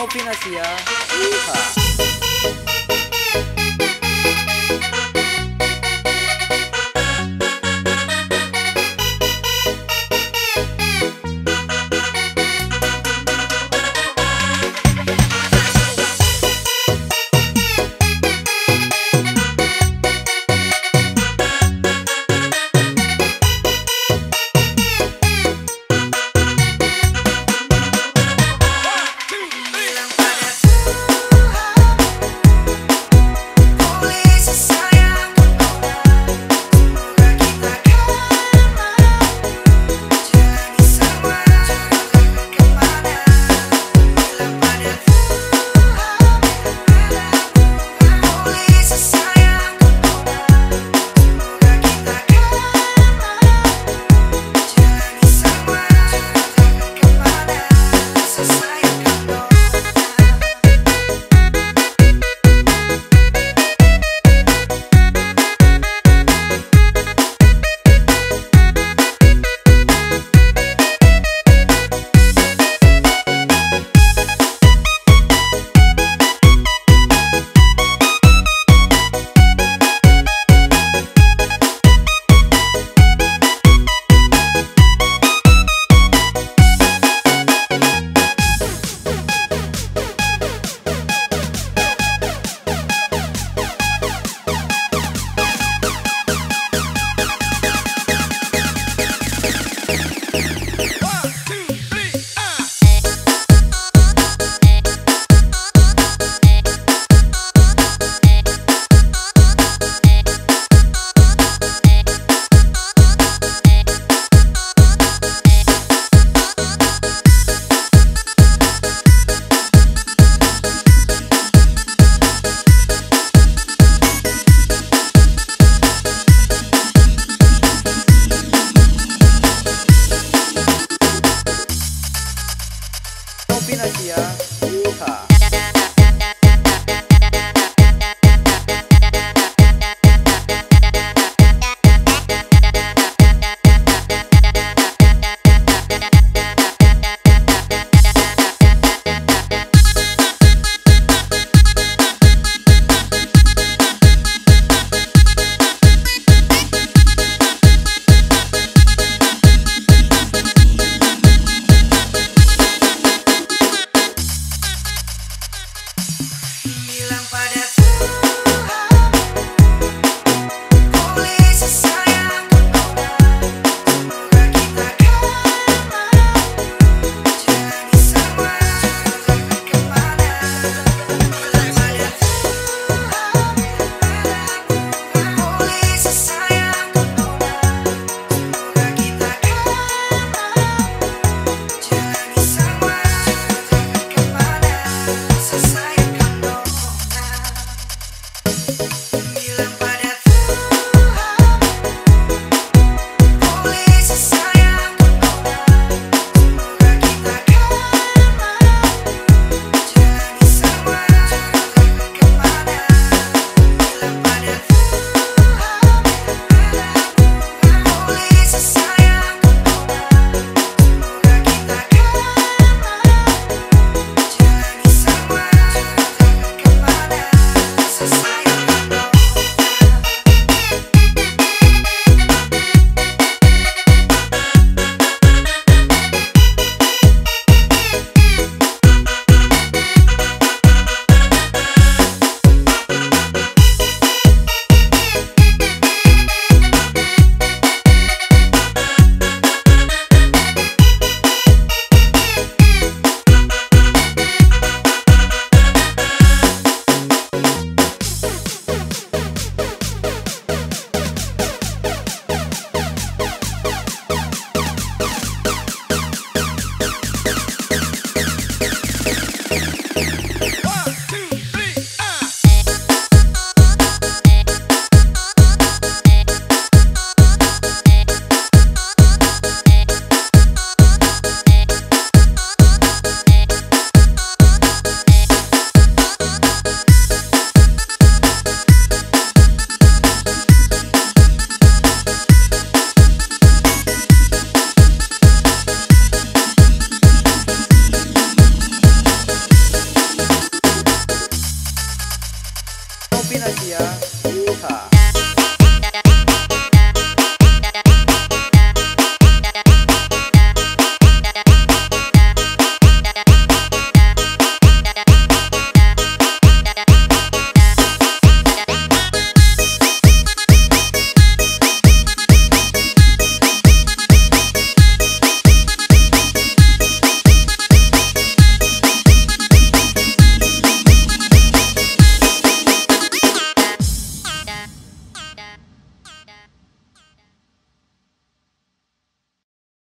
Opinasia. Nasia. Iya.